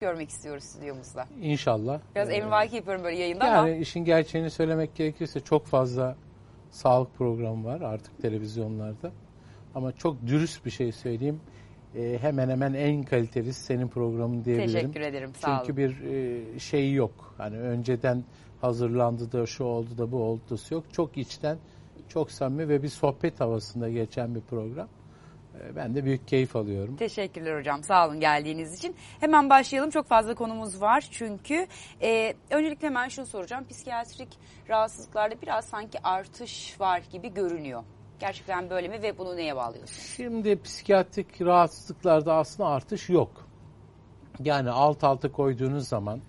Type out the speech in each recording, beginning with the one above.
görmek istiyoruz stüdyomuzda. İnşallah. Biraz Ee, emrivaki yapıyorum böyle yayında Yani ama işin gerçeğini söylemek gerekirse çok fazla sağlık programı var artık televizyonlarda. Ama çok dürüst bir şey söyleyeyim. Ee, hemen hemen en kalitelisi senin programın diyebilirim. teşekkür ederim. Sağ Çünkü olun. bir e, şey yok. Hani önceden hazırlandı da şu oldu da bu oldu da yok. Çok içten, çok samimi ve bir sohbet havasında geçen bir program. Ee, ben de büyük keyif alıyorum. Teşekkürler hocam. Sağ olun geldiğiniz için. Hemen başlayalım. Çok fazla konumuz var çünkü. Ee, öncelikle hemen şunu soracağım. Psikiyatrik rahatsızlıklarda biraz sanki artış var gibi görünüyor. Gerçekten böyle mi ve bunu neye bağlıyorsunuz? Şimdi psikiyatrik rahatsızlıklarda aslında artış yok. Yani alt alta koyduğunuz zaman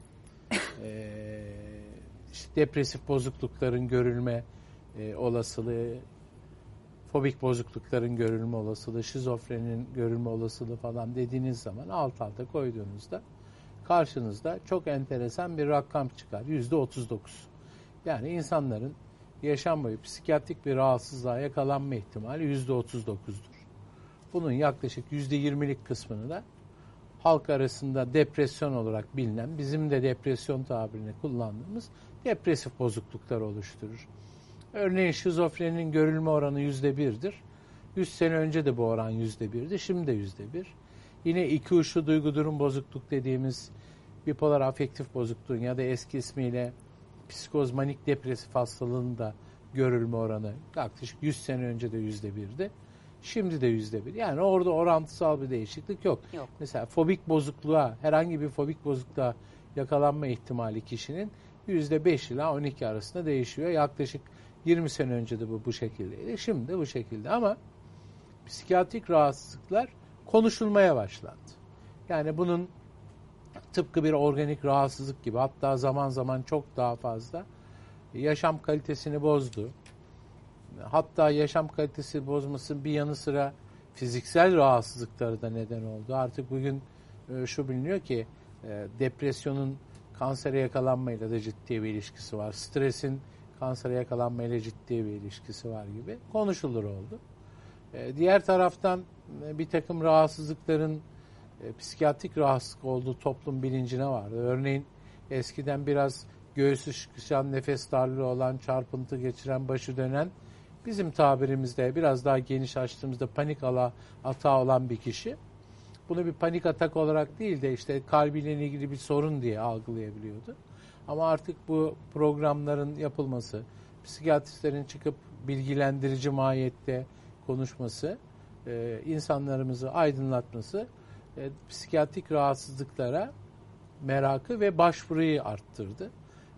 eee, işte depresif bozuklukların görülme eee, olasılığı, fobik bozuklukların görülme olasılığı, şizofrenin görülme olasılığı falan dediğiniz zaman alt alta koyduğunuzda karşınızda çok enteresan bir rakam çıkar. Yüzde 39. Yani insanların yaşam boyu psikiyatrik bir rahatsızlığa yakalanma ihtimali yüzde 39'dur. Bunun yaklaşık yüzde 20'lik kısmını da halk arasında depresyon olarak bilinen, bizim de depresyon tabirini kullandığımız depresif bozukluklar oluşturur. Örneğin şizofreninin görülme oranı yüzde birdir. 100 sene önce de bu oran yüzde birdi, şimdi de yüzde bir. Yine iki uçlu duygu durum bozukluk dediğimiz bipolar afektif bozukluğun ya da eski ismiyle psikoz manik depresif hastalığın da görülme oranı yaklaşık 100 sene önce de yüzde birdi. Şimdi de yüzde bir. Yani orada orantısal bir değişiklik yok. Yok. Mesela fobik bozukluğa, herhangi bir fobik bozukluğa yakalanma ihtimali kişinin yüzde 5 ila 12 arasında değişiyor. Yaklaşık 20 sene önce de bu bu şekildeydi. Şimdi de bu şekilde ama psikiyatrik rahatsızlıklar konuşulmaya başlandı. Yani bunun tıpkı bir organik rahatsızlık gibi hatta zaman zaman çok daha fazla yaşam kalitesini bozdu. Hatta yaşam kalitesi bozmasının bir yanı sıra fiziksel rahatsızlıkları da neden oldu. Artık bugün e, şu biliniyor ki e, depresyonun kansere yakalanmayla da ciddi bir ilişkisi var. Stresin kansere yakalanmayla ciddi bir ilişkisi var gibi konuşulur oldu. E, diğer taraftan e, bir takım rahatsızlıkların e, psikiyatrik rahatsızlık olduğu toplum bilincine vardı. Örneğin eskiden biraz göğsü sıkışan, nefes darlığı olan, çarpıntı geçiren, başı dönen bizim tabirimizde biraz daha geniş açtığımızda panik ala, atağı olan bir kişi bunu bir panik atak olarak değil de işte kalbiyle ilgili bir sorun diye algılayabiliyordu. Ama artık bu programların yapılması, psikiyatristlerin çıkıp bilgilendirici mahiyette konuşması, e, insanlarımızı aydınlatması e, psikiyatrik rahatsızlıklara merakı ve başvuruyu arttırdı.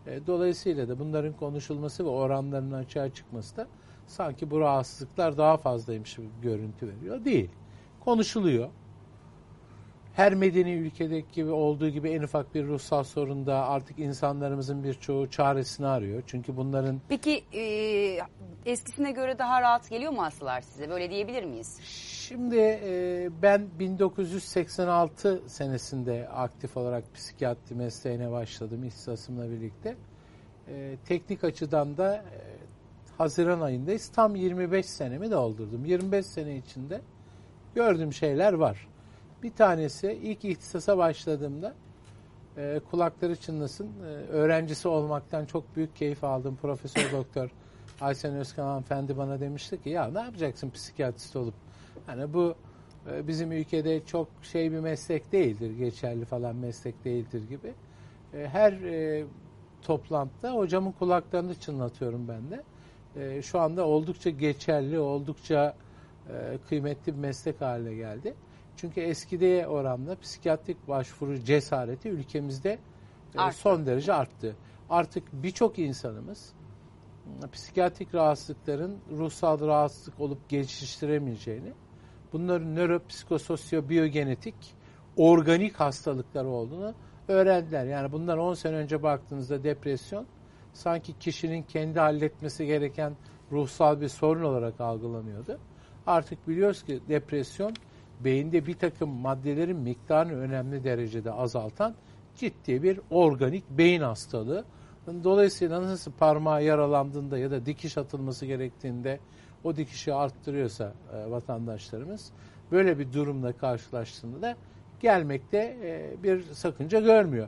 E, dolayısıyla da bunların konuşulması ve oranlarının açığa çıkması da sanki bu rahatsızlıklar daha fazlaymış gibi görüntü veriyor. Değil. Konuşuluyor. Her medeni ülkedeki gibi olduğu gibi en ufak bir ruhsal sorunda artık insanlarımızın birçoğu çaresini arıyor. Çünkü bunların Peki e, eskisine göre daha rahat geliyor mu hastalar size? Böyle diyebilir miyiz? Şimdi e, ben 1986 senesinde aktif olarak psikiyatri mesleğine başladım ihtisasımla birlikte. E, teknik açıdan da e, Haziran ayındayız. Tam 25 senemi doldurdum. 25 sene içinde gördüğüm şeyler var. Bir tanesi ilk ihtisasa başladığımda e, kulakları çınlasın. E, öğrencisi olmaktan çok büyük keyif aldım. Profesör Doktor Aysen Özkan hanımefendi bana demişti ki ya ne yapacaksın psikiyatrist olup? Hani bu e, bizim ülkede çok şey bir meslek değildir, geçerli falan meslek değildir gibi. E, her e, toplantıda hocamın kulaklarını çınlatıyorum ben de. E, şu anda oldukça geçerli, oldukça e, kıymetli bir meslek haline geldi. Çünkü eskide oranla psikiyatrik başvuru cesareti ülkemizde e, Arttı. son derece arttı. Artık birçok insanımız psikiyatrik rahatsızlıkların ruhsal rahatsızlık olup geliştiremeyeceğini, bunların nöropsikososyo-biyogenetik organik hastalıklar olduğunu öğrendiler. Yani bundan 10 sene önce baktığınızda depresyon sanki kişinin kendi halletmesi gereken ruhsal bir sorun olarak algılanıyordu. Artık biliyoruz ki depresyon beyinde bir takım maddelerin miktarını önemli derecede azaltan ciddi bir organik beyin hastalığı. Dolayısıyla nasıl parmağı yaralandığında ya da dikiş atılması gerektiğinde o dikişi arttırıyorsa e, vatandaşlarımız böyle bir durumla karşılaştığında da gelmekte e, bir sakınca görmüyor.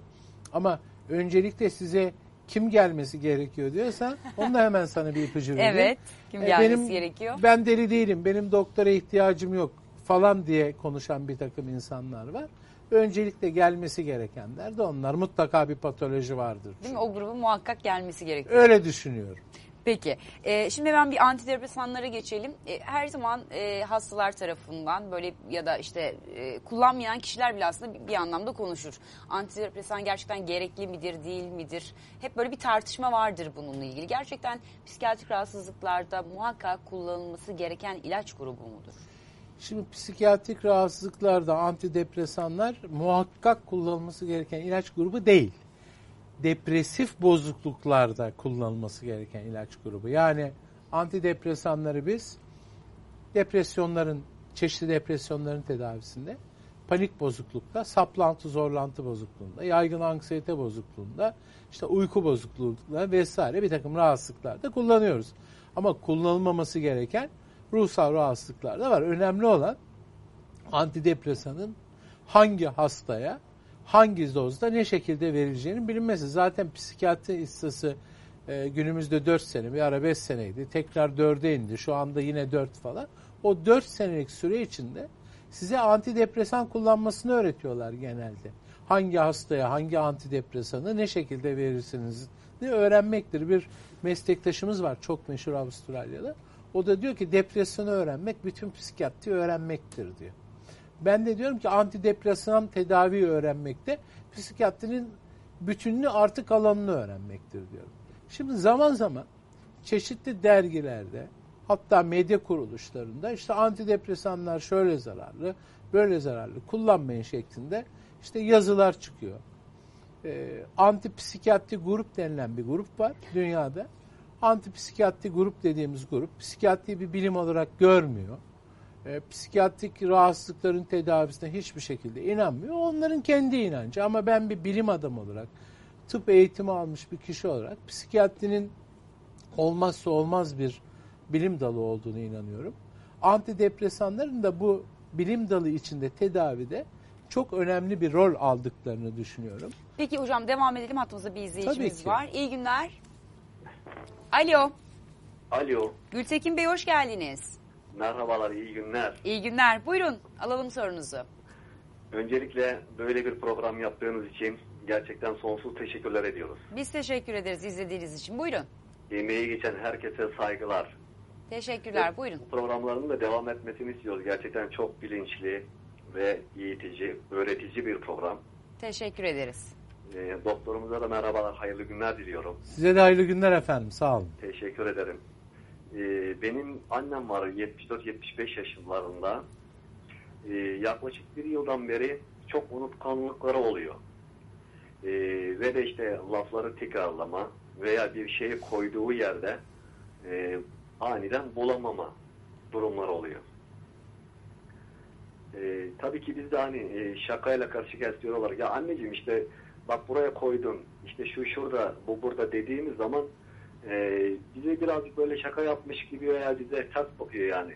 Ama öncelikle size kim gelmesi gerekiyor diyorsan onu da hemen sana bir ipucu vereyim. Evet. Kim E, gelmesi benim- gerekiyor? Ben deli değilim, benim doktora ihtiyacım yok falan diye konuşan bir takım insanlar var. Öncelikle gelmesi gerekenler de onlar. Mutlaka bir patoloji vardır. Değil mi? O grubun muhakkak gelmesi gerekiyor. Öyle düşünüyorum. Peki. Ee, şimdi hemen bir antidepresanlara geçelim. Ee, her zaman e, hastalar tarafından böyle ya da işte e, kullanmayan kişiler bile aslında bir, bir anlamda konuşur. Antidepresan gerçekten gerekli midir, değil midir? Hep böyle bir tartışma vardır bununla ilgili. Gerçekten psikiyatrik rahatsızlıklarda muhakkak kullanılması gereken ilaç grubu mudur? Şimdi psikiyatrik rahatsızlıklarda antidepresanlar muhakkak kullanılması gereken ilaç grubu değil. Depresif bozukluklarda kullanılması gereken ilaç grubu. Yani antidepresanları biz depresyonların, çeşitli depresyonların tedavisinde, panik bozuklukta, saplantı zorlantı bozukluğunda, yaygın anksiyete bozukluğunda, işte uyku bozukluğunda vesaire bir takım rahatsızlıklarda kullanıyoruz. Ama kullanılmaması gereken ruhsal rahatsızlıklar da var. Önemli olan antidepresanın hangi hastaya hangi dozda ne şekilde verileceğinin bilinmesi. Zaten psikiyatri istası e, günümüzde 4 sene bir ara 5 seneydi. Tekrar 4'e indi. Şu anda yine 4 falan. O 4 senelik süre içinde size antidepresan kullanmasını öğretiyorlar genelde. Hangi hastaya hangi antidepresanı ne şekilde verirsiniz ne öğrenmektir. Bir meslektaşımız var çok meşhur Avustralya'da. O da diyor ki depresyonu öğrenmek bütün psikiyatri öğrenmektir diyor. Ben de diyorum ki antidepresan tedavi öğrenmekte psikiyatrinin bütününü artık alanını öğrenmektir diyorum. Şimdi zaman zaman çeşitli dergilerde hatta medya kuruluşlarında işte antidepresanlar şöyle zararlı, böyle zararlı kullanmayın şeklinde işte yazılar çıkıyor. Ee, antipsikiyatri grup denilen bir grup var dünyada. Antipsikiyatri grup dediğimiz grup psikiyatri bir bilim olarak görmüyor. E, psikiyatrik rahatsızlıkların tedavisine hiçbir şekilde inanmıyor. Onların kendi inancı ama ben bir bilim adamı olarak tıp eğitimi almış bir kişi olarak psikiyatrinin olmazsa olmaz bir bilim dalı olduğunu inanıyorum. Antidepresanların da bu bilim dalı içinde tedavide çok önemli bir rol aldıklarını düşünüyorum. Peki hocam devam edelim. Hattımızda bir izleyicimiz var. İyi günler. Alo. Alo, Gültekin Bey hoş geldiniz. merhabalar, iyi günler. İyi günler. Buyurun alalım sorunuzu. Öncelikle böyle bir program yaptığınız için gerçekten sonsuz teşekkürler ediyoruz. Biz teşekkür ederiz izlediğiniz için. Buyurun. Emeği geçen herkese saygılar. Teşekkürler. Buyurun. Bu programların da devam etmesini istiyoruz. Gerçekten çok bilinçli ve eğitici, öğretici bir program. Teşekkür ederiz. Ee, doktorumuza da merhabalar, hayırlı günler diliyorum. Size de hayırlı günler efendim. Sağ olun. Teşekkür ederim. Ee, benim annem var 74-75 yaşlarında. Ee, yaklaşık bir yıldan beri çok unutkanlıkları oluyor. Ee, ve de işte lafları tekrarlama veya bir şeyi koyduğu yerde e, aniden bulamama durumları oluyor. Ee, tabii ki biz de hani e, şakayla karşı kesiyor olarak ya anneciğim işte bak buraya koydun işte şu şurada bu burada dediğimiz zaman e, bize birazcık böyle şaka yapmış gibi veya bize ters bakıyor yani.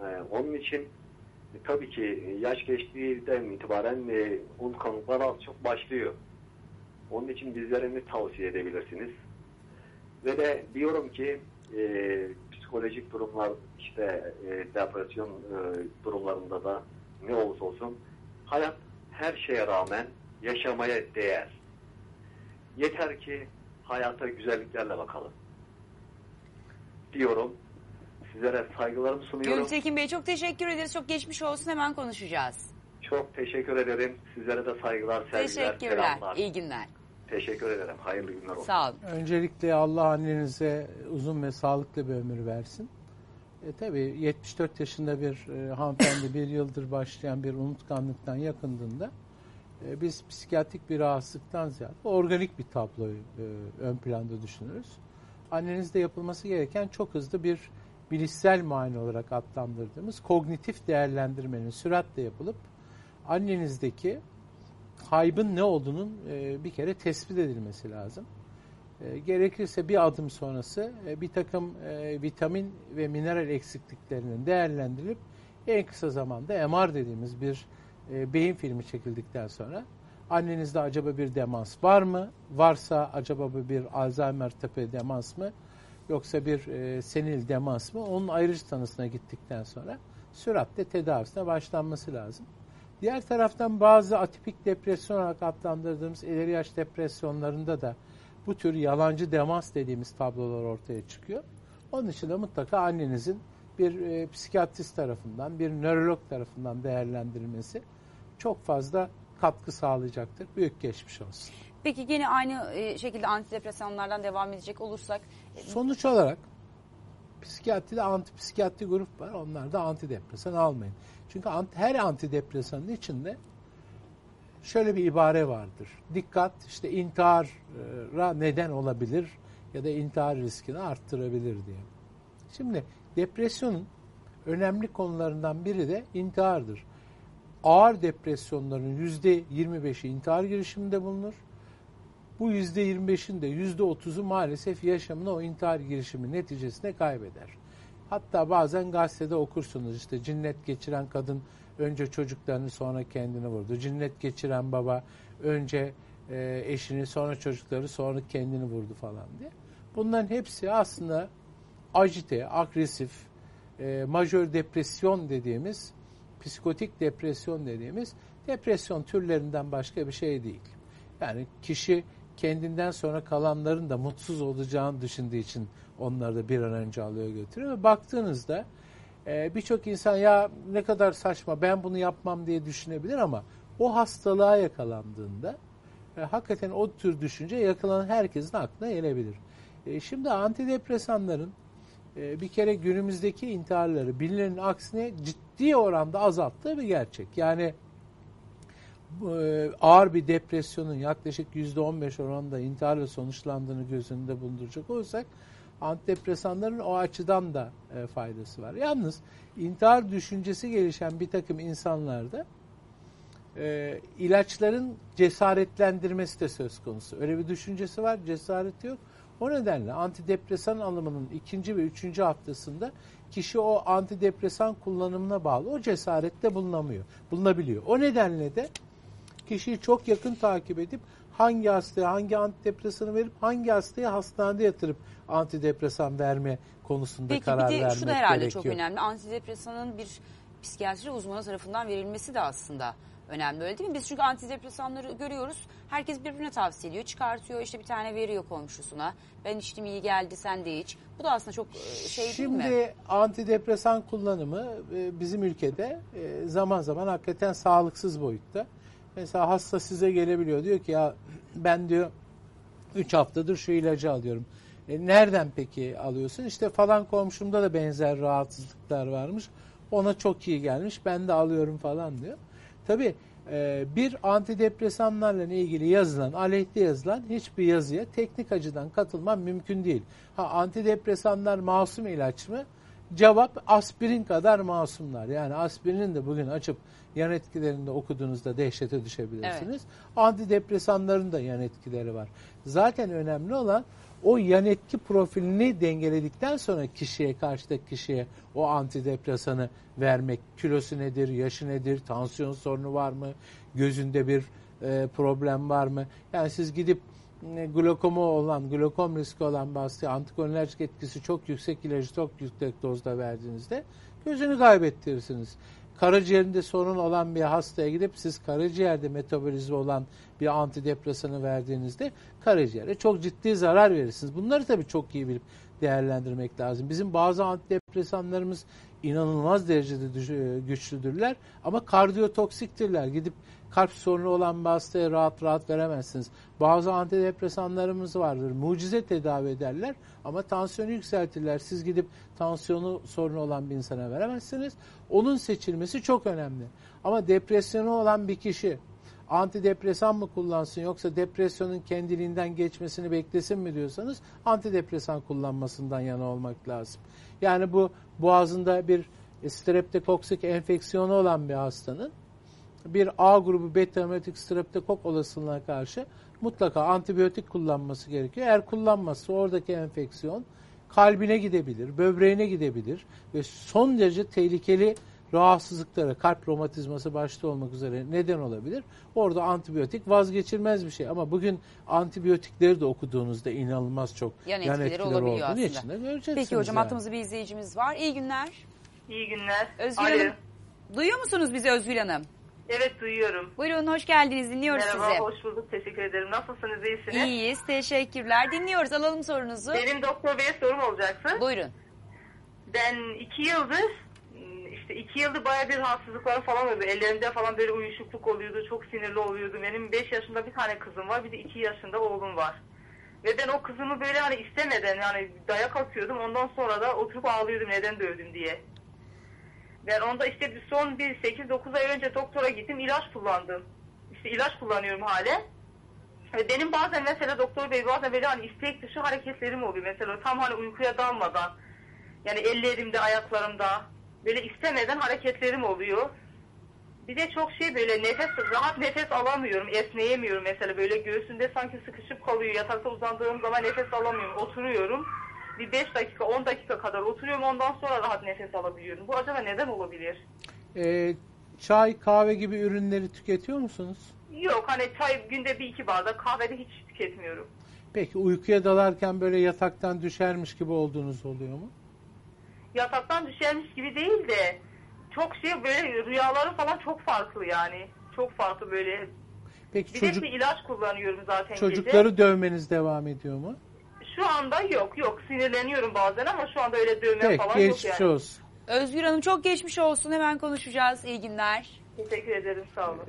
E, onun için e, tabii ki yaş geçtiğinden itibaren e, unutkanlıklar az çok başlıyor. Onun için bizlere ne tavsiye edebilirsiniz? Ve de diyorum ki e, psikolojik durumlar işte e, depresyon e, durumlarında da ne olursa olsun hayat her şeye rağmen yaşamaya değer. Yeter ki hayata güzelliklerle bakalım. Diyorum. Sizlere saygılarımı sunuyorum. Gültekin Bey çok teşekkür ederiz. Çok geçmiş olsun. Hemen konuşacağız. Çok teşekkür ederim. Sizlere de saygılar, sevgiler, Teşekkürler. selamlar. İyi günler. Teşekkür ederim. Hayırlı günler olsun. Sağ olun. Öncelikle Allah annenize uzun ve sağlıklı bir ömür versin. E, tabii 74 yaşında bir e, hanımefendi bir yıldır başlayan bir unutkanlıktan yakındığında e, biz psikiyatrik bir rahatsızlıktan ziyade organik bir tabloyu e, ön planda düşünürüz. Annenizde yapılması gereken çok hızlı bir bilişsel muayene olarak adlandırdığımız kognitif değerlendirmenin süratle yapılıp annenizdeki kaybın ne olduğunun e, bir kere tespit edilmesi lazım. Gerekirse bir adım sonrası bir takım vitamin ve mineral eksikliklerinin değerlendirilip en kısa zamanda MR dediğimiz bir e, beyin filmi çekildikten sonra annenizde acaba bir demans var mı? Varsa acaba bu bir Alzheimer tipi demans mı? Yoksa bir e, senil demans mı? Onun ayrıcı tanısına gittikten sonra süratle tedavisine başlanması lazım. Diğer taraftan bazı atipik depresyon olarak adlandırdığımız ileri yaş depresyonlarında da bu tür yalancı demans dediğimiz tablolar ortaya çıkıyor. Onun için de mutlaka annenizin bir e, psikiyatrist tarafından, bir nörolog tarafından değerlendirilmesi çok fazla katkı sağlayacaktır. Büyük geçmiş olsun. Peki yine aynı e, şekilde antidepresanlardan devam edecek olursak e, Sonuç olarak psikiyatride antipsikiyatri grup var. Onlar da antidepresan almayın. Çünkü her antidepresanın içinde şöyle bir ibare vardır. Dikkat işte intihara neden olabilir ya da intihar riskini arttırabilir diye. Şimdi depresyonun önemli konularından biri de intihardır. Ağır depresyonların %25'i intihar girişiminde bulunur. Bu %25'in de %30'u maalesef yaşamını o intihar girişimi neticesinde kaybeder. Hatta bazen gazetede okursunuz işte cinnet geçiren kadın önce çocuklarını sonra kendini vurdu. Cinnet geçiren baba önce e, eşini sonra çocukları sonra kendini vurdu falan diye. Bunların hepsi aslında ajite, agresif, e, majör depresyon dediğimiz, psikotik depresyon dediğimiz depresyon türlerinden başka bir şey değil. Yani kişi kendinden sonra kalanların da mutsuz olacağını düşündüğü için onları da bir an önce alıyor götürüyor. Ve baktığınızda e, birçok insan ya ne kadar saçma ben bunu yapmam diye düşünebilir ama o hastalığa yakalandığında e, hakikaten o tür düşünce yakalanan herkesin aklına gelebilir. E, şimdi antidepresanların e, bir kere günümüzdeki intiharları bilinenin aksine ciddi oranda azalttığı bir gerçek. Yani e, ağır bir depresyonun yaklaşık %15 oranında intiharla sonuçlandığını göz önünde bulunduracak olursak antidepresanların o açıdan da e, faydası var. Yalnız intihar düşüncesi gelişen bir takım insanlarda e, ilaçların cesaretlendirmesi de söz konusu. Öyle bir düşüncesi var, cesareti yok. O nedenle antidepresan alımının ikinci ve üçüncü haftasında kişi o antidepresan kullanımına bağlı o cesarette bulunamıyor, bulunabiliyor. O nedenle de kişiyi çok yakın takip edip hangi hastaya hangi antidepresanı verip hangi hastaya hastanede yatırıp antidepresan verme konusunda Peki karar bir de vermek şu da herhalde gerekiyor. çok önemli. Antidepresanın bir psikiyatri uzmanı tarafından verilmesi de aslında önemli öyle değil mi? Biz çünkü antidepresanları görüyoruz. Herkes birbirine tavsiye ediyor. Çıkartıyor işte bir tane veriyor komşusuna. Ben içtim iyi geldi sen de iç. Bu da aslında çok e, şey Şimdi değil mi? antidepresan kullanımı e, bizim ülkede e, zaman zaman hakikaten sağlıksız boyutta. Mesela hasta size gelebiliyor diyor ki ya ben diyor 3 haftadır şu ilacı alıyorum. E, nereden peki alıyorsun? İşte falan komşumda da benzer rahatsızlıklar varmış. Ona çok iyi gelmiş. Ben de alıyorum falan diyor. Tabii e, bir antidepresanlarla ilgili yazılan, aleyhte yazılan hiçbir yazıya teknik açıdan katılmam mümkün değil. Ha antidepresanlar masum ilaç mı? Cevap aspirin kadar masumlar. Yani aspirinin de bugün açıp yan etkilerinde okuduğunuzda dehşete düşebilirsiniz. Antidepresanların da yan etkileri var. Zaten önemli olan o yan etki profilini dengeledikten sonra kişiye karşıdaki kişiye o antidepresanı vermek. Kilosu nedir, yaşı nedir, tansiyon sorunu var mı, gözünde bir e, problem var mı? Yani siz gidip e, glokomu olan, glokom riski olan bir hastaya antikolinerjik etkisi çok yüksek ilacı çok yüksek dozda verdiğinizde gözünü kaybettirirsiniz. Karaciğerinde sorun olan bir hastaya gidip siz karaciğerde metabolizma olan bir antidepresanı verdiğinizde karaciğere çok ciddi zarar verirsiniz. Bunları tabii çok iyi bilip değerlendirmek lazım. Bizim bazı antidepresanlarımız inanılmaz derecede e, güçlüdürler ama kardiyotoksiktirler. Gidip kalp sorunu olan bir hastaya rahat rahat veremezsiniz. Bazı antidepresanlarımız vardır. Mucize tedavi ederler ama tansiyonu yükseltirler. Siz gidip tansiyonu sorunu olan bir insana veremezsiniz. Onun seçilmesi çok önemli. Ama depresyonu olan bir kişi antidepresan mı kullansın yoksa depresyonun kendiliğinden geçmesini beklesin mi diyorsanız antidepresan kullanmasından yana olmak lazım. Yani bu boğazında bir streptokoksik enfeksiyonu olan bir hastanın bir A grubu beta hemolytik streptokok olasılığına karşı mutlaka antibiyotik kullanması gerekiyor. Eğer kullanmazsa oradaki enfeksiyon kalbine gidebilir, böbreğine gidebilir ve son derece tehlikeli rahatsızlıklara, kalp romatizması başta olmak üzere neden olabilir. Orada antibiyotik vazgeçilmez bir şey. Ama bugün antibiyotikleri de okuduğunuzda inanılmaz çok Yan etkileri olabiliyor olduğunu aslında. içinde göreceksiniz. Peki hocam yani. hattımızda bir izleyicimiz var. İyi günler. İyi günler. Özgür Alo. Hanım. Duyuyor musunuz bizi Özgür Hanım? Evet duyuyorum. Buyurun hoş geldiniz dinliyoruz Merhaba, sizi. hoş bulduk. Teşekkür ederim. Nasılsınız, iyisiniz? İyiyiz teşekkürler. Dinliyoruz alalım sorunuzu. Benim doktor beye sorum olacaktı. Buyurun. Ben iki yıldır, işte iki yıldır baya bir rahatsızlıklarım falan oluyordu. Ellerimde falan böyle uyuşukluk oluyordu. Çok sinirli oluyordu. Benim 5 yaşında bir tane kızım var. Bir de 2 yaşında oğlum var. Ve ben o kızımı böyle hani istemeden yani dayak atıyordum. Ondan sonra da oturup ağlıyordum neden dövdüm diye. Ben onda işte bir son bir 8-9 ay önce doktora gittim ilaç kullandım. İşte ilaç kullanıyorum hale. Ve Benim bazen mesela doktor bey bazen böyle hani istek dışı hareketlerim oluyor. Mesela tam hani uykuya dalmadan. Yani ellerimde, ayaklarımda böyle istemeden hareketlerim oluyor. Bir de çok şey böyle nefes, rahat nefes alamıyorum, esneyemiyorum mesela böyle göğsümde sanki sıkışıp kalıyor. Yatakta uzandığım zaman nefes alamıyorum, oturuyorum. Bir 5 dakika, 10 dakika kadar oturuyorum ondan sonra rahat nefes alabiliyorum. Bu acaba neden olabilir? Ee, çay, kahve gibi ürünleri tüketiyor musunuz? Yok hani çay günde bir iki bardak kahvede hiç tüketmiyorum. Peki uykuya dalarken böyle yataktan düşermiş gibi olduğunuz oluyor mu? Yataktan düşermiş gibi değil de çok şey böyle rüyaları falan çok farklı yani. Çok farklı böyle. Peki Bir çocuk de ilaç kullanıyorum zaten çocukları dövmeniz devam ediyor mu? Şu anda yok yok sinirleniyorum bazen ama şu anda öyle dövme Peki falan yok geçmiş yani. olsun. Özgür Hanım çok geçmiş olsun. Hemen konuşacağız. İyi günler. Teşekkür ederim sağ olun.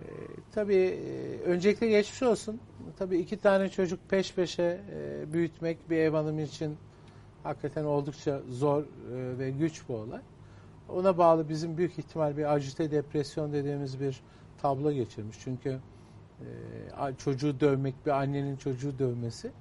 Tabii e, öncelikle geçmiş olsun. Tabii iki tane çocuk peş peşe e, büyütmek bir ev hanımı için hakikaten oldukça zor e, ve güç bir olay. Ona bağlı bizim büyük ihtimal bir ajite depresyon dediğimiz bir tablo geçirmiş. Çünkü e, çocuğu dövmek bir annenin çocuğu dövmesi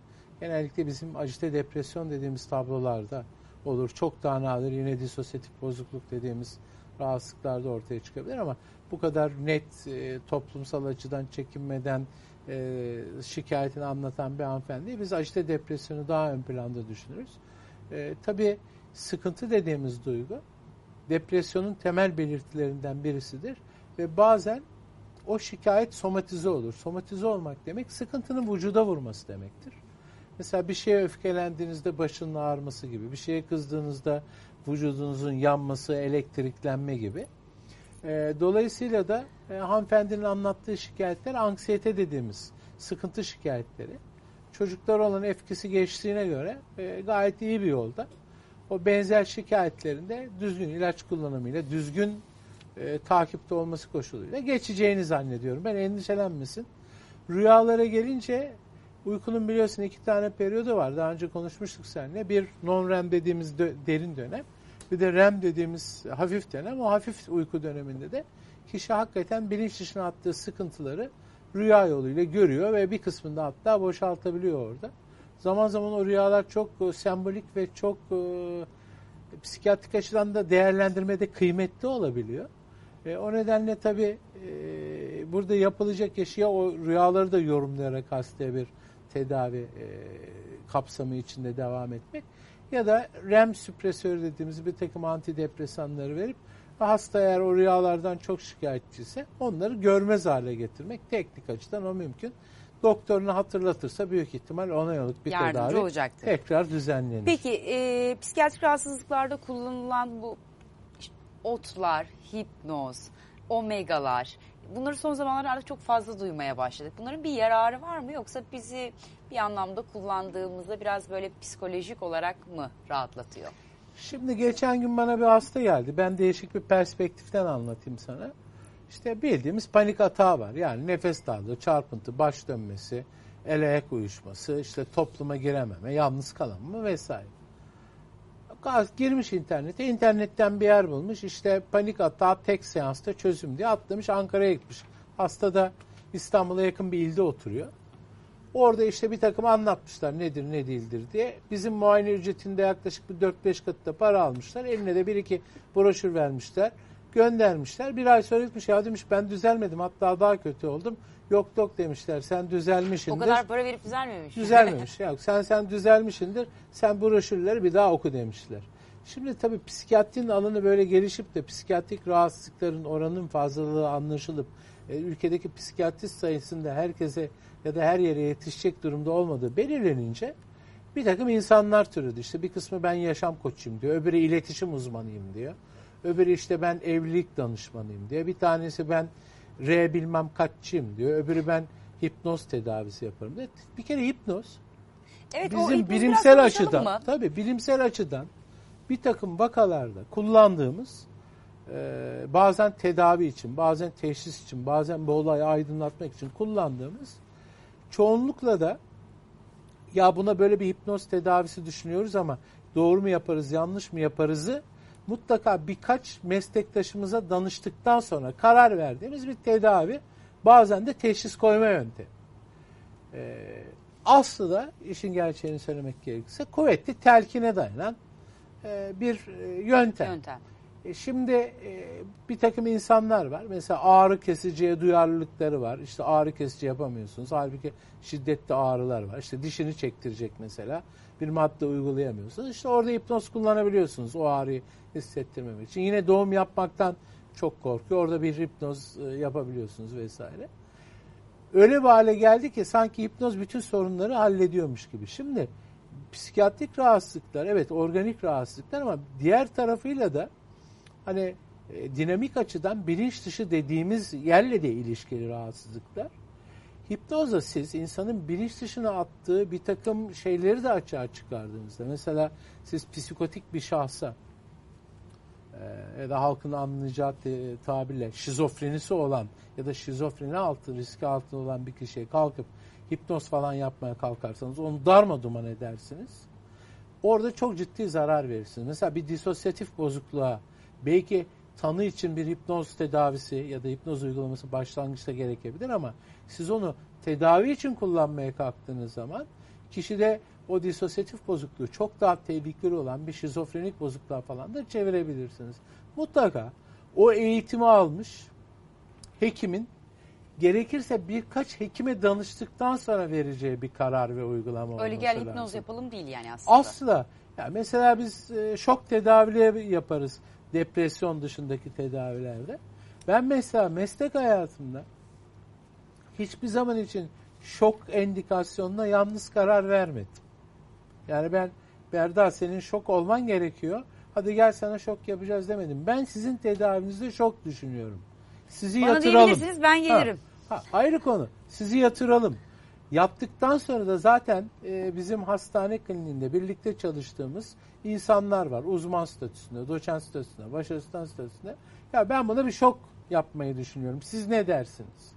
genellikle bizim ajite depresyon dediğimiz tablolarda olur. Çok daha nadir yine disosyatif bozukluk dediğimiz rahatsızlıklarda ortaya çıkabilir ama bu kadar net e, toplumsal açıdan çekinmeden e, şikayetini anlatan bir hanımefendi. Biz ajite depresyonu daha ön planda düşünürüz. E, tabii sıkıntı dediğimiz duygu depresyonun temel belirtilerinden birisidir ve bazen o şikayet somatize olur. Somatize olmak demek sıkıntının vücuda vurması demektir. Mesela bir şeye öfkelendiğinizde başının ağrıması gibi, bir şeye kızdığınızda vücudunuzun yanması, elektriklenme gibi. E, dolayısıyla da e, hanımefendinin anlattığı şikayetler anksiyete dediğimiz sıkıntı şikayetleri. Çocuklar olan etkisi geçtiğine göre e, gayet iyi bir yolda. O benzer şikayetlerinde düzgün ilaç kullanımıyla, düzgün e, takipte olması koşuluyla geçeceğini zannediyorum. Ben endişelenmesin. Rüyalara gelince uykunun biliyorsun iki tane periyodu var. Daha önce konuşmuştuk seninle. Bir non-REM dediğimiz dö- derin dönem. Bir de REM dediğimiz hafif dönem. O hafif uyku döneminde de kişi hakikaten bilinç dışına attığı sıkıntıları rüya yoluyla görüyor ve bir kısmında hatta boşaltabiliyor orada. Zaman zaman o rüyalar çok e, sembolik ve çok e, psikiyatrik açıdan da değerlendirmede kıymetli olabiliyor. E, o nedenle tabii e, burada yapılacak iş ya o rüyaları da yorumlayarak hastaya bir tedavi e, kapsamı içinde devam etmek ya da REM süpresörü dediğimiz bir takım antidepresanları verip hasta eğer o rüyalardan çok şikayetçiyse onları görmez hale getirmek teknik açıdan o mümkün. Doktorunu hatırlatırsa büyük ihtimal ona yönelik bir Yardımcı tedavi olacaktır. tekrar düzenlenir. Peki e, psikiyatrik rahatsızlıklarda kullanılan bu otlar, hipnoz, omegalar bunları son zamanlarda çok fazla duymaya başladık. Bunların bir yararı var mı yoksa bizi bir anlamda kullandığımızda biraz böyle psikolojik olarak mı rahatlatıyor? Şimdi geçen gün bana bir hasta geldi. Ben değişik bir perspektiften anlatayım sana. İşte bildiğimiz panik atağı var. Yani nefes darlığı, çarpıntı, baş dönmesi, el ayak uyuşması, işte topluma girememe, yalnız kalamama vesaire. Girmiş internete, internetten bir yer bulmuş. İşte panik atağı tek seansta çözüm diye atlamış Ankara'ya gitmiş. Hasta da İstanbul'a yakın bir ilde oturuyor. Orada işte bir takım anlatmışlar nedir ne değildir diye. Bizim muayene ücretinde yaklaşık bir 4-5 katı para almışlar. Eline de bir iki broşür vermişler. Göndermişler. Bir ay sonra gitmiş ya demiş ben düzelmedim hatta daha kötü oldum. Yok yok demişler sen düzelmişsindir. O kadar para verip düzelmemiş. Düzelmemiş. Yok sen sen düzelmişsindir. Sen broşürleri bir daha oku demişler. Şimdi tabii psikiyatrinin alanı böyle gelişip de psikiyatrik rahatsızlıkların oranının fazlalığı anlaşılıp e, ülkedeki psikiyatrist sayısında herkese ya da her yere yetişecek durumda olmadığı belirlenince bir takım insanlar türedi. İşte bir kısmı ben yaşam koçuyum diyor. Öbürü iletişim uzmanıyım diyor. Öbürü işte ben evlilik danışmanıyım diyor. Bir tanesi ben R bilmem kaççıyım diyor. Öbürü ben hipnoz tedavisi yaparım diyor. Bir kere hipnoz Evet, o bizim biraz bilimsel açıdan mı? tabii bilimsel açıdan bir takım vakalarda kullandığımız e, bazen tedavi için, bazen teşhis için, bazen bu olayı aydınlatmak için kullandığımız çoğunlukla da ya buna böyle bir hipnoz tedavisi düşünüyoruz ama doğru mu yaparız, yanlış mı yaparızı mutlaka birkaç meslektaşımıza danıştıktan sonra karar verdiğimiz bir tedavi bazen de teşhis koyma yöntemi. Ee, aslında işin gerçeğini söylemek gerekirse kuvvetli telkine dayanan e, bir e, yöntem. Yöntem. E, Şimdi e, bir takım insanlar var. Mesela ağrı kesiciye duyarlılıkları var. İşte ağrı kesici yapamıyorsunuz. Halbuki şiddetli ağrılar var. İşte dişini çektirecek mesela. Bir madde uygulayamıyorsunuz. İşte orada hipnoz kullanabiliyorsunuz o ağrıyı hissettirmemek için. Yine doğum yapmaktan çok korkuyor. Orada bir hipnoz e, yapabiliyorsunuz vesaire. Öyle bir hale geldi ki sanki hipnoz bütün sorunları hallediyormuş gibi. Şimdi psikiyatrik rahatsızlıklar evet organik rahatsızlıklar ama diğer tarafıyla da hani e, dinamik açıdan bilinç dışı dediğimiz yerle de ilişkili rahatsızlıklar. Hipnozla siz insanın bilinç dışına attığı bir takım şeyleri de açığa çıkardığınızda mesela siz psikotik bir şahsa e, ya da halkın anlayacağı tabirle şizofrenisi olan ya da şizofreni altı riski altında olan bir kişiye kalkıp hipnoz falan yapmaya kalkarsanız onu darma duman edersiniz. Orada çok ciddi zarar verirsiniz. Mesela bir disosyatif bozukluğa belki tanı için bir hipnoz tedavisi ya da hipnoz uygulaması başlangıçta gerekebilir ama siz onu tedavi için kullanmaya kalktığınız zaman kişide o disosyatif bozukluğu çok daha tehlikeli olan bir şizofrenik bozukluğa falan da çevirebilirsiniz. Mutlaka o eğitimi almış hekimin gerekirse birkaç hekime danıştıktan sonra vereceği bir karar ve uygulama Öyle gel lazım. hipnoz yapalım değil yani aslında. Asla. Ya mesela biz e, şok tedavileri yaparız depresyon dışındaki tedavilerde. Ben mesela meslek hayatımda hiçbir zaman için şok endikasyonuna yalnız karar vermedim. Yani ben Berda senin şok olman gerekiyor. Hadi gel sana şok yapacağız demedim. Ben sizin tedavinizde şok düşünüyorum. Sizi Bana yatıralım. diyebilirsiniz ben gelirim. Ha, ha, ayrı konu. Sizi yatıralım. Yaptıktan sonra da zaten e, bizim hastane kliniğinde birlikte çalıştığımız insanlar var. Uzman statüsünde, doçent statüsünde, baş asistan statüsünde. Ya ben buna bir şok yapmayı düşünüyorum. Siz ne dersiniz?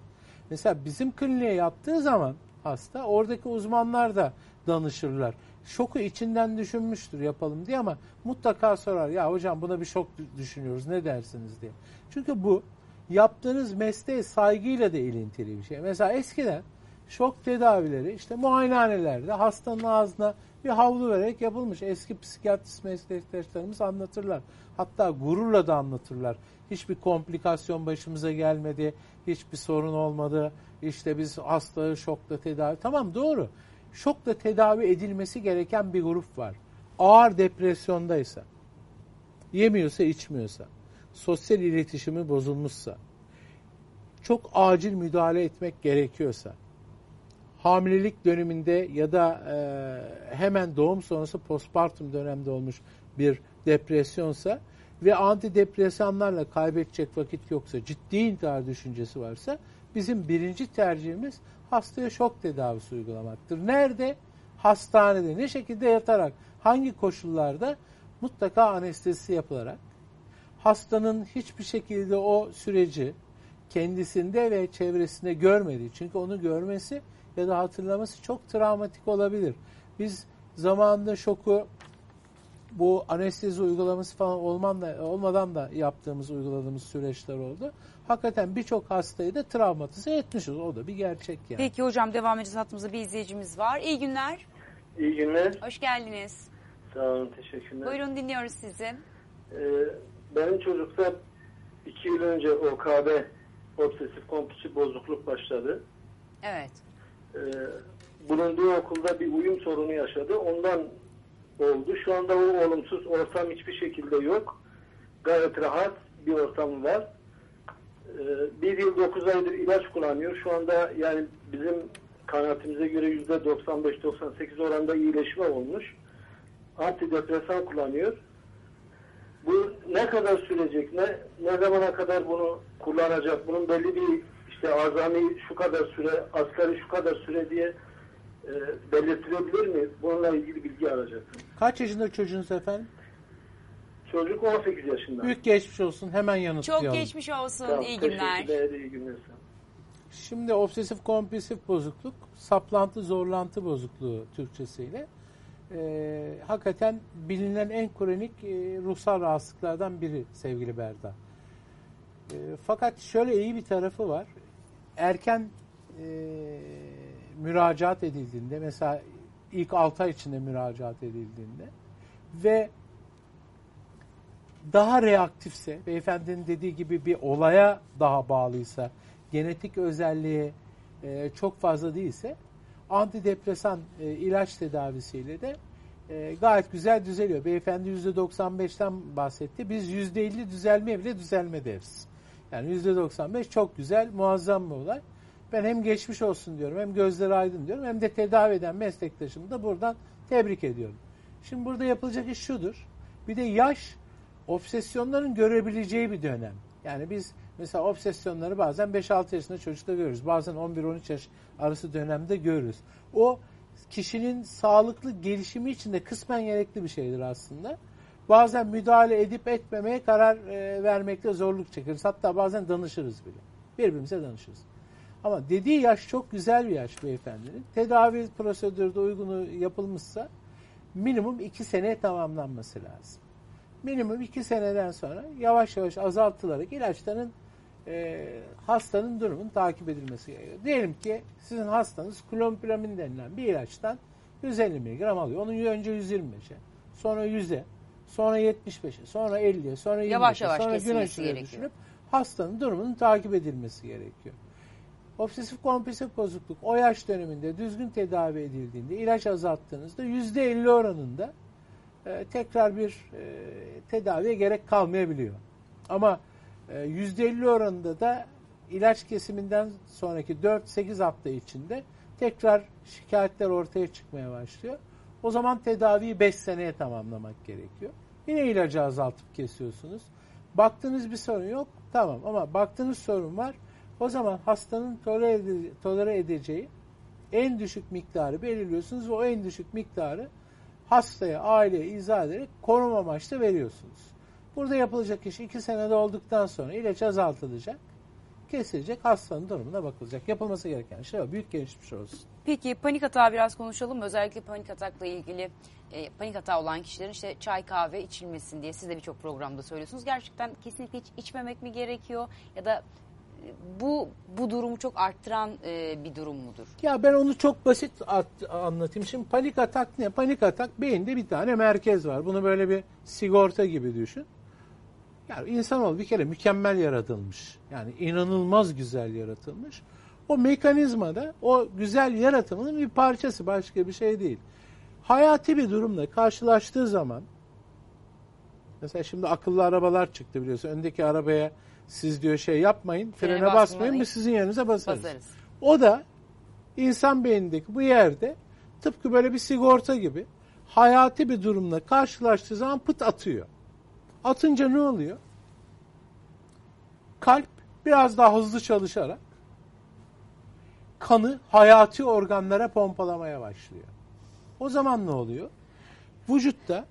Mesela bizim kliniğe yattığı zaman hasta oradaki uzmanlar da danışırlar. Şoku içinden düşünmüştür yapalım diye ama mutlaka sorar. Ya hocam buna bir şok düşünüyoruz ne dersiniz diye. Çünkü bu yaptığınız mesleğe saygıyla da ilintili bir şey. Mesela eskiden şok tedavileri işte muayenehanelerde hastanın ağzına bir havlu vererek yapılmış. Eski psikiyatrist meslektaşlarımız anlatırlar. Hatta gururla da anlatırlar. Hiçbir komplikasyon başımıza gelmedi, hiçbir sorun olmadı. İşte biz hastaları şokla tedavi. Tamam doğru. Şokla tedavi edilmesi gereken bir grup var. Ağır depresyondaysa, yemiyorsa, içmiyorsa, sosyal iletişimi bozulmuşsa, çok acil müdahale etmek gerekiyorsa, hamilelik döneminde ya da e, hemen doğum sonrası postpartum dönemde olmuş bir depresyonsa ve antidepresanlarla kaybedecek vakit yoksa, ciddi intihar düşüncesi varsa bizim birinci tercihimiz hastaya şok tedavisi uygulamaktır. Nerede? Hastanede. Ne şekilde yatarak? Hangi koşullarda? Mutlaka anestezi yapılarak hastanın hiçbir şekilde o süreci kendisinde ve çevresinde görmediği. Çünkü onu görmesi ya da hatırlaması çok travmatik olabilir. Biz zamanında şoku bu anestezi uygulaması falan olman da, olmadan da yaptığımız, uyguladığımız süreçler oldu. Hakikaten birçok hastayı da travmatize etmişiz. O da bir gerçek yani. Peki hocam devam edeceğiz. Hattımızda bir izleyicimiz var. İyi günler. İyi günler. Hoş geldiniz. Sağ olun, teşekkürler. Buyurun dinliyoruz sizi. Ee, benim çocukta iki yıl önce OKB, obsesif kompulsif bozukluk başladı. Evet. Ee, bulunduğu okulda bir uyum sorunu yaşadı. Ondan oldu. Şu anda o olumsuz ortam hiçbir şekilde yok. Gayet rahat bir ortam var. Ee, bir yıl 9 aydır ilaç kullanıyor. Şu anda yani bizim kanaatimize göre %95-98 oranda iyileşme olmuş. Antidepresan kullanıyor. Bu ne kadar sürecek, ne ne zamana kadar bunu kullanacak, bunun belli bir işte azami şu kadar süre, asgari şu kadar süre diye e, belirtilebilir mi? Bununla ilgili bilgi alacaktım. Kaç yaşında çocuğunuz efendim? Çocuk 18 yaşında. Büyük geçmiş olsun. Hemen yanıtlayalım. Çok geçmiş olsun. Tamam, iyi günler. iyi günler. Şimdi obsesif kompulsif bozukluk, saplantı zorlantı bozukluğu Türkçesiyle. Ee, hakikaten bilinen en kronik e, ruhsal rahatsızlıklardan biri sevgili Berda. Ee, fakat şöyle iyi bir tarafı var. Erken e, müracaat edildiğinde, mesela ilk 6 ay içinde müracaat edildiğinde ve daha reaktifse, beyefendinin dediği gibi bir olaya daha bağlıysa, genetik özelliği e, çok fazla değilse, antidepresan e, ilaç tedavisiyle de e, gayet güzel düzeliyor. Beyefendi %95'ten bahsetti. Biz %50 düzelmeye bile düzelme deriz. Yani %95 çok güzel, muazzam bir olay. Ben hem geçmiş olsun diyorum, hem gözleri aydın diyorum, hem de tedavi eden meslektaşımı da buradan tebrik ediyorum. Şimdi burada yapılacak iş şudur. Bir de yaş obsesyonların görebileceği bir dönem. Yani biz mesela obsesyonları bazen 5-6 yaşında çocukta görürüz. Bazen 11-13 yaş arası dönemde görürüz. O kişinin sağlıklı gelişimi için de kısmen gerekli bir şeydir aslında. Bazen müdahale edip etmemeye karar e, vermekte zorluk çekeriz. Hatta bazen danışırız bile. Birbirimize danışırız. Ama dediği yaş çok güzel bir yaş beyefendinin. Tedavi prosedürü de uygunu yapılmışsa minimum 2 sene tamamlanması lazım minimum iki seneden sonra yavaş yavaş azaltılarak ilaçların e, hastanın durumunu takip edilmesi gerekiyor. Diyelim ki sizin hastanız klonplamin denilen bir ilaçtan 150 mg alıyor. Onun önce 125'e, sonra 100'e, sonra 75'e, sonra 50'ye, sonra 25'e, Yavaş yavaş sonra gün kesilmesi aşırı gerekiyor. düşürüp hastanın durumunun takip edilmesi gerekiyor. Obsesif kompulsif bozukluk o yaş döneminde düzgün tedavi edildiğinde ilaç azalttığınızda %50 oranında e, tekrar bir e, tedaviye gerek kalmayabiliyor. Ama e, %50 oranında da ilaç kesiminden sonraki 4-8 hafta içinde tekrar şikayetler ortaya çıkmaya başlıyor. O zaman tedaviyi 5 seneye tamamlamak gerekiyor. Yine ilacı azaltıp kesiyorsunuz. Baktığınız bir sorun yok. Tamam ama baktığınız sorun var. O zaman hastanın tolere, ede- tolere edeceği en düşük miktarı belirliyorsunuz ve o en düşük miktarı hastaya, aileye izah ederek koruma amaçlı veriyorsunuz. Burada yapılacak iş iki senede olduktan sonra ilaç azaltılacak, kesilecek, hastanın durumuna bakılacak. Yapılması gereken şey o. Büyük gelişmiş olsun. Peki panik hata biraz konuşalım. Özellikle panik atakla ilgili e, panik hata olan kişilerin işte çay kahve içilmesin diye siz de birçok programda söylüyorsunuz. Gerçekten kesinlikle hiç içmemek mi gerekiyor ya da e, bu bu durumu çok arttıran e, bir durum mudur? Ya ben onu çok basit at- anlatayım. Şimdi panik atak ne? Panik atak beyinde bir tane merkez var. Bunu böyle bir sigorta gibi düşün. Yani insanoğlu bir kere mükemmel yaratılmış. Yani inanılmaz güzel yaratılmış. O mekanizmada o güzel yaratımının bir parçası başka bir şey değil. Hayati bir durumla karşılaştığı zaman mesela şimdi akıllı arabalar çıktı biliyorsun. Öndeki arabaya siz diyor şey yapmayın, frene, Frene basmayın, basmayın. biz sizin yerinize basarız. Basarız. O da insan beynindeki bu yerde tıpkı böyle bir sigorta gibi hayati bir durumla karşılaştığı zaman pıt atıyor. Atınca ne oluyor? Kalp biraz daha hızlı çalışarak kanı hayati organlara pompalamaya başlıyor. O zaman ne oluyor? Vücutta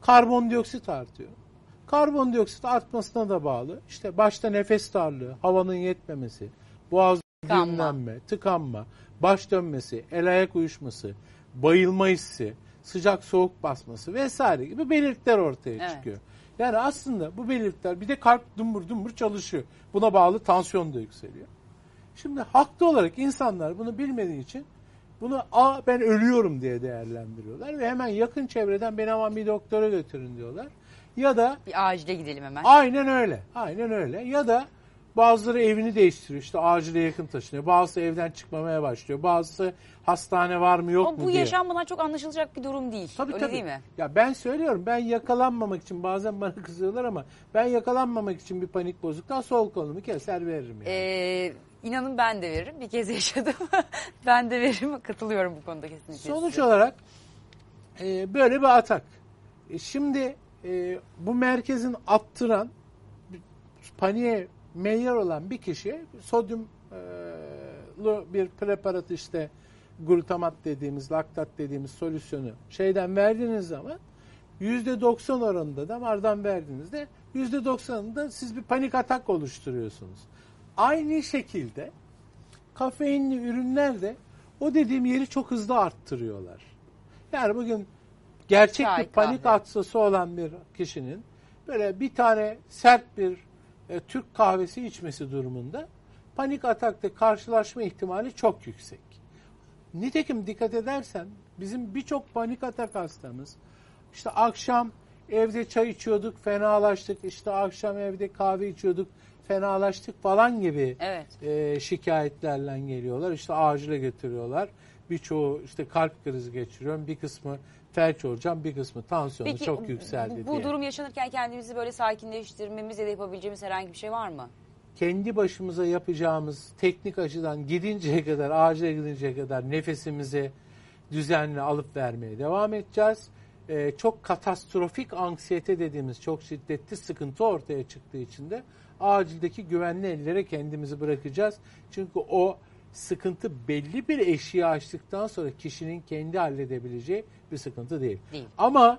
karbondioksit artıyor. Karbondioksit artmasına da bağlı. İşte başta nefes darlığı, havanın yetmemesi, boğaz Tıkanma. dinlenme, tıkanma, baş dönmesi, el ayak uyuşması, bayılma hissi, sıcak soğuk basması vesaire gibi belirtiler ortaya Evet. çıkıyor. Yani aslında bu belirtiler bir de kalp dumbur dumbur çalışıyor. Buna bağlı tansiyon da yükseliyor. Şimdi haklı olarak insanlar bunu bilmediği için bunu a ben ölüyorum diye değerlendiriyorlar ve hemen yakın çevreden beni aman bir doktora götürün diyorlar. Ya da Bir acile gidelim hemen. Aynen öyle. Aynen öyle. Ya da Bazıları evini değiştiriyor. İşte acile yakın taşınıyor. Bazısı evden çıkmamaya başlıyor. Bazısı hastane var mı yok Ama mu bu diye. yaşanmadan çok anlaşılacak bir durum değil. Tabii Öyle tabii. değil mi? Ya ben söylüyorum ben yakalanmamak için bazen bana kızıyorlar ama ben yakalanmamak için bir panik bozukluğa sol kolumu keser veririm yani. Ee, inanın ben de veririm. Bir kez yaşadım. ben de veririm. Katılıyorum bu konuda kesinlikle. Sonuç size. olarak e, böyle bir atak. E, şimdi e, bu merkezin attıran paniğe meyyar olan bir kişi sodyumlu bir preparat işte glutamat dediğimiz, laktat dediğimiz solüsyonu şeyden verdiğiniz zaman %90 oranında damardan verdiğinizde %90'ında siz bir panik atak oluşturuyorsunuz. Aynı şekilde kafeinli ürünler de o dediğim yeri çok hızlı arttırıyorlar. Yani bugün gerçek Çay, bir panik kahve. hastası olan bir kişinin böyle bir tane sert bir e, Türk kahvesi içmesi durumunda panik atakta karşılaşma ihtimali çok yüksek. Nitekim dikkat edersen bizim birçok panik atak hastamız işte akşam evde çay içiyorduk fenalaştık işte akşam evde kahve içiyorduk fenalaştık falan gibi Evet. e, şikayetlerle geliyorlar. İşte acile götürüyorlar. Birçoğu işte kalp krizi geçiriyor. Bir kısmı felç olacağım, bir kısmı tansiyonu Peki çok yükseldi bu, bu diye. durum yaşanırken kendimizi böyle sakinleştirmemiz ya da yapabileceğimiz herhangi bir şey var mı? kendi başımıza yapacağımız teknik açıdan gidinceye kadar, acile gidinceye kadar nefesimizi düzenli alıp vermeye devam edeceğiz. Ee, çok katastrofik anksiyete dediğimiz çok şiddetli sıkıntı ortaya çıktığı için de acildeki güvenli ellere kendimizi bırakacağız. Çünkü o sıkıntı belli bir eşiği açtıktan sonra kişinin kendi halledebileceği bir sıkıntı değil. Değil. Ama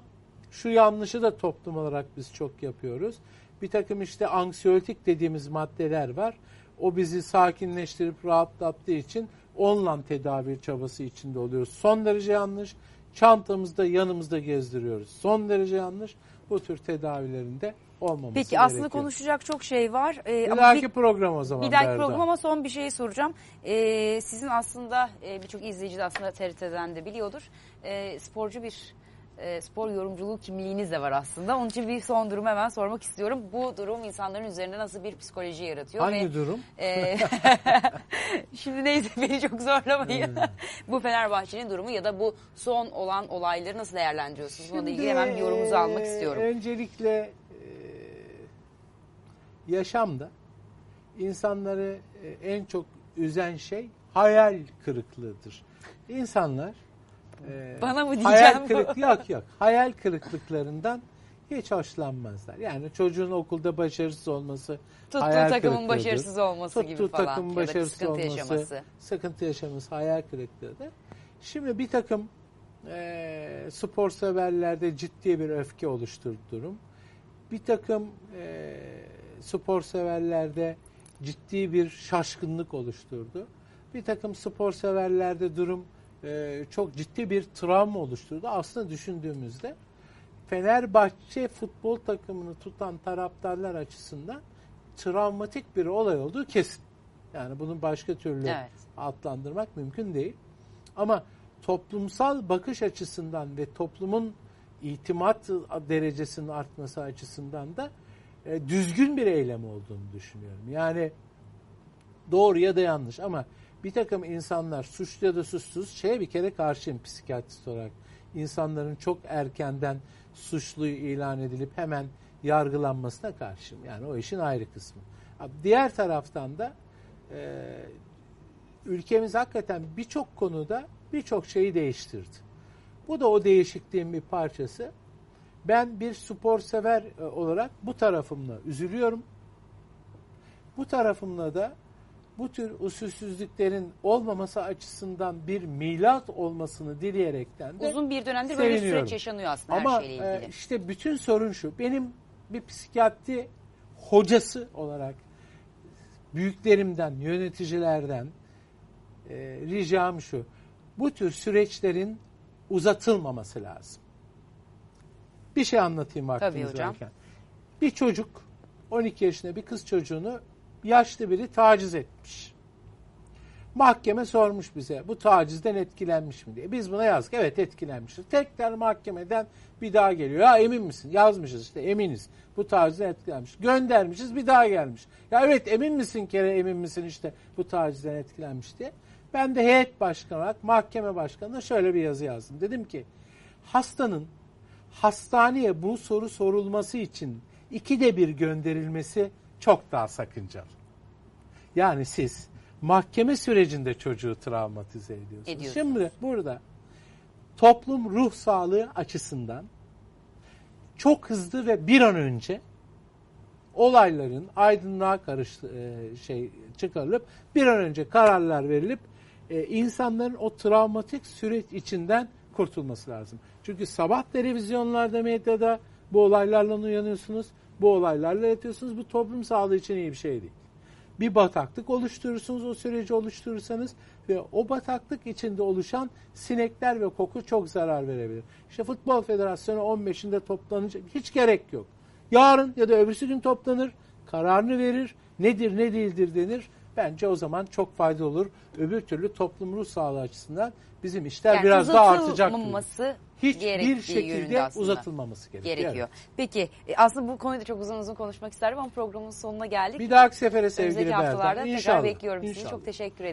şu yanlışı da toplum olarak biz çok yapıyoruz. Bir takım işte anksiyotik dediğimiz maddeler var. O bizi sakinleştirip rahatlattığı için onunla tedavi çabası içinde oluyoruz. Son derece yanlış. Çantamızda yanımızda gezdiriyoruz. Son derece yanlış. Bu tür tedavilerinde olmaması Peki aslında gerekiyor. konuşacak çok şey var. Ee, Bir ama dahaki bir- program o zaman Bir dahaki Berda. program ama son bir şey soracağım. Ee, sizin aslında e, birçok izleyici de aslında TRT'den de biliyordur. Ee, sporcu bir e, spor yorumculuğu kimliğiniz de var aslında. Onun için bir son durumu hemen sormak istiyorum. Bu durum insanların üzerinde nasıl bir psikoloji yaratıyor? Hangi ve, durum? e, şimdi neyse beni çok zorlamayın. bu Fenerbahçe'nin durumu ya da bu son olan olayları nasıl değerlendiriyorsunuz? Bununla ilgili hemen bir yorumunuzu almak e, istiyorum. Öncelikle e, yaşamda insanları en çok üzen şey hayal kırıklığıdır. İnsanlar e, Bana mı hayal diyeceğim bu? kırık yok yok hayal kırıklıklarından hiç hoşlanmazlar. Yani çocuğun okulda başarısız olması Tuttuğu hayal takımın başarısız olması gibi Tuttuğu falan takımın başarısız sıkıntı olması, yaşaması. sıkıntı yaşaması hayal kırıklığıdır. Şimdi bir takım e, spor severlerde ciddi bir öfke oluşturdu durum. Bir takım e, spor severlerde ciddi bir şaşkınlık oluşturdu. Bir takım spor severlerde durum e, çok ciddi bir travma oluşturdu. Aslında düşündüğümüzde Fenerbahçe futbol takımını tutan taraftarlar açısından travmatik bir olay olduğu kesin. Yani bunun başka türlü Evet. adlandırmak mümkün değil. Ama toplumsal bakış açısından ve toplumun itimat derecesinin artması açısından da e, düzgün bir eylem olduğunu düşünüyorum. Yani doğru ya da yanlış ama bir takım insanlar suçlu ya da suçsuz şeye bir kere karşıyım psikiyatrist olarak. İnsanların çok erkenden suçlu ilan edilip hemen yargılanmasına karşıyım. Yani o işin ayrı kısmı. Diğer taraftan da e, ülkemiz hakikaten birçok konuda birçok şeyi değiştirdi. Bu da o değişikliğin bir parçası. Ben bir spor sever e, olarak bu tarafımla üzülüyorum. Bu tarafımla da bu tür usulsüzlüklerin olmaması açısından bir milat olmasını dileyerekten de Uzun bir dönemdir böyle bir süreç yaşanıyor aslında ama her şeyle ilgili. e, işte bütün sorun şu. Benim bir psikiyatri hocası olarak büyüklerimden, yöneticilerden e, ricam şu. Bu tür süreçlerin uzatılmaması lazım. Bir şey anlatayım vaktiniz Tabii hocam. varken. Bir çocuk 12 yaşında bir kız çocuğunu yaşlı biri taciz etmiş. Mahkeme sormuş bize bu tacizden etkilenmiş mi diye. Biz buna yazdık. Evet etkilenmişiz. Tekrar mahkemeden bir daha geliyor. Ya emin misin? Yazmışız işte eminiz. Bu tacizden etkilenmiş. Göndermişiz bir daha gelmiş. Ya evet emin misin kere emin misin işte bu tacizden etkilenmiş diye. Ben de heyet başkanı olarak mahkeme başkanına şöyle bir yazı yazdım. Dedim ki hastanın hastaneye bu soru sorulması için ikide bir gönderilmesi çok daha sakıncalı. Yani siz mahkeme sürecinde çocuğu travmatize ediyorsunuz. Ediyorsunuz. Şimdi burada toplum ruh sağlığı açısından çok hızlı ve bir an önce olayların aydınlığa karış e, şey çıkarılıp bir an önce kararlar verilip e, insanların o travmatik süreç içinden kurtulması lazım. Çünkü sabah televizyonlarda medyada bu olaylarla uyanıyorsunuz, bu olaylarla yatıyorsunuz. Bu toplum sağlığı için iyi bir şey değil. Bir bataklık oluşturursunuz o süreci oluşturursanız ve o bataklık içinde oluşan sinekler ve koku çok zarar verebilir. İşte Futbol Federasyonu 15'inde toplanacak hiç gerek yok. Yarın ya da öbürsü gün toplanır, kararını verir, nedir ne değildir denir. Bence o zaman çok faydalı olur. Öbür türlü toplum ruh sağlığı açısından bizim işler Yani biraz daha artacak. gibi. Hiçbir şekilde uzatılmaması gerekiyor. gerekiyor. Evet. Peki e, aslında bu konuda çok uzun uzun konuşmak isterdim ama programın sonuna geldik. Bir dahaki sefere sevgili Önümüzdeki haftalarda tekrar İnşallah. bekliyorum sizi. İnşallah. Çok teşekkür ederim.